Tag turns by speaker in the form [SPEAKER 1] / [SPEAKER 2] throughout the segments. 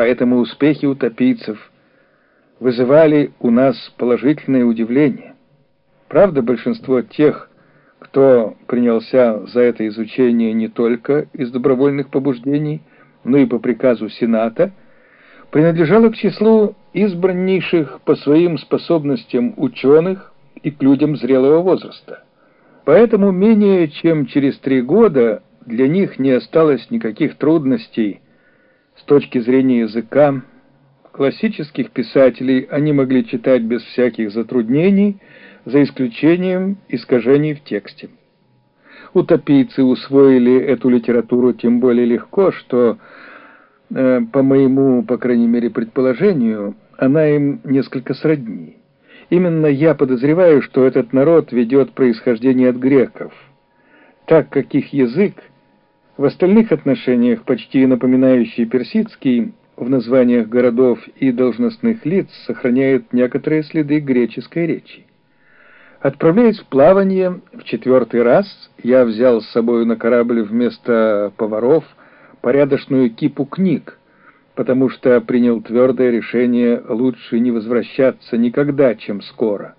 [SPEAKER 1] Поэтому успехи утопийцев вызывали у нас положительное удивление. Правда, большинство тех, кто принялся за это изучение не только из добровольных побуждений, но и по приказу Сената, принадлежало к числу избраннейших по своим способностям ученых и к людям зрелого возраста. Поэтому менее чем через три года для них не осталось никаких трудностей с точки зрения языка. Классических писателей они могли читать без всяких затруднений, за исключением искажений в тексте. Утопийцы усвоили эту литературу тем более легко, что, э, по моему, по крайней мере, предположению, она им несколько сродни. Именно я подозреваю, что этот народ ведет происхождение от греков, так как их язык в остальных отношениях, почти напоминающий персидский, в названиях городов и должностных лиц сохраняет некоторые следы греческой речи. Отправляясь в плавание в четвертый раз, я взял с собой на корабль вместо поваров порядочную кипу книг, потому что принял твердое решение лучше не возвращаться никогда, чем скоро.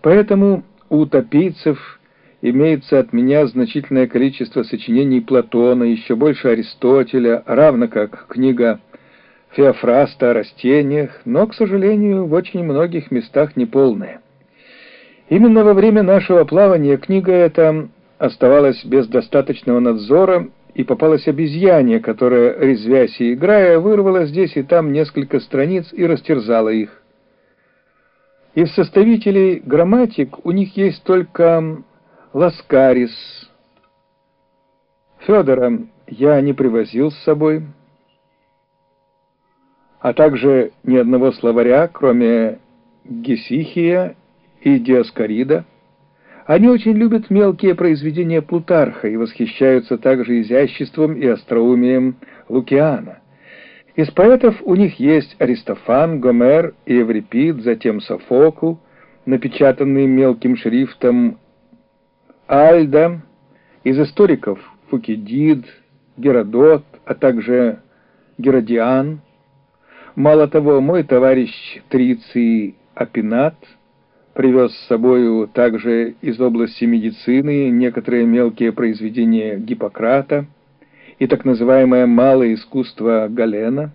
[SPEAKER 1] Поэтому у утопийцев имеется от меня значительное количество сочинений Платона, еще больше Аристотеля, равно как книга Феофраста о растениях, но, к сожалению, в очень многих местах неполная. Именно во время нашего плавания книга эта оставалась без достаточного надзора, и попалась обезьяне, которая, резвясь и играя, вырвала здесь и там несколько страниц и растерзала их. Из составителей грамматик у них есть только Ласкарис. Федора я не привозил с собой, а также ни одного словаря, кроме Гесихия и Диаскорида. Они очень любят мелкие произведения Плутарха и восхищаются также изяществом и остроумием Лукиана. Из поэтов у них есть Аристофан, Гомер и Еврипид, затем Софокл, напечатанный мелким шрифтом Альда, из историков Фукидид, Геродот, а также Геродиан. Мало того, мой товарищ Триций Апинат привез с собою также из области медицины некоторые мелкие произведения Гиппократа и так называемое «малое искусство Галена».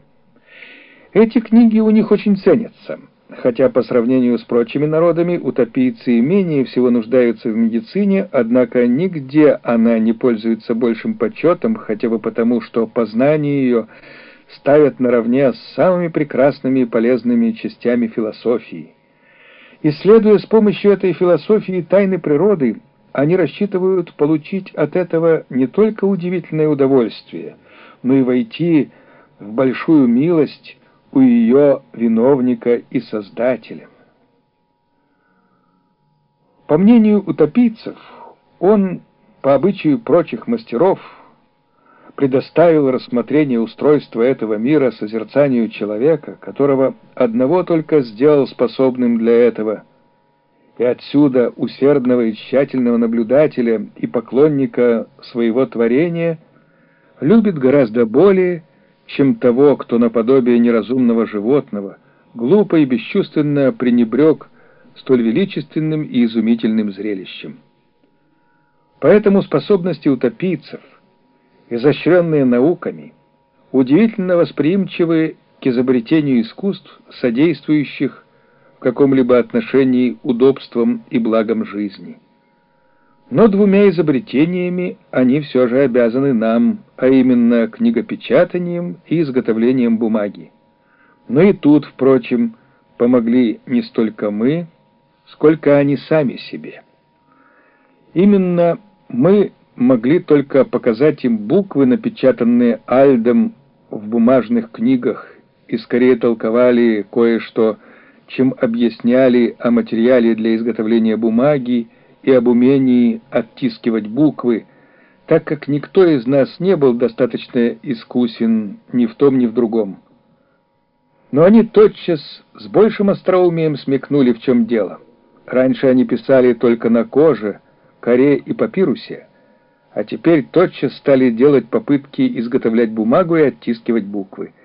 [SPEAKER 1] Эти книги у них очень ценятся – Хотя по сравнению с прочими народами утопийцы менее всего нуждаются в медицине, однако нигде она не пользуется большим почетом, хотя бы потому, что познание ее ставят наравне с самыми прекрасными и полезными частями философии. Исследуя с помощью этой философии тайны природы, они рассчитывают получить от этого не только удивительное удовольствие, но и войти в большую милость, у ее виновника и создателя. По мнению утопийцев, он, по обычаю прочих мастеров, предоставил рассмотрение устройства этого мира созерцанию человека, которого одного только сделал способным для этого, и отсюда усердного и тщательного наблюдателя и поклонника своего творения любит гораздо более, чем того, кто наподобие неразумного животного глупо и бесчувственно пренебрег столь величественным и изумительным зрелищем. Поэтому способности утопийцев, изощренные науками, удивительно восприимчивы к изобретению искусств, содействующих в каком-либо отношении удобствам и благам жизни. Но двумя изобретениями они все же обязаны нам, а именно книгопечатанием и изготовлением бумаги. Но и тут, впрочем, помогли не столько мы, сколько они сами себе. Именно мы могли только показать им буквы, напечатанные Альдом в бумажных книгах, и скорее толковали кое-что, чем объясняли о материале для изготовления бумаги, и об умении оттискивать буквы, так как никто из нас не был достаточно искусен ни в том, ни в другом. Но они тотчас с большим остроумием смекнули, в чем дело. Раньше они писали только на коже, коре и папирусе, а теперь тотчас стали делать попытки изготовлять бумагу и оттискивать буквы —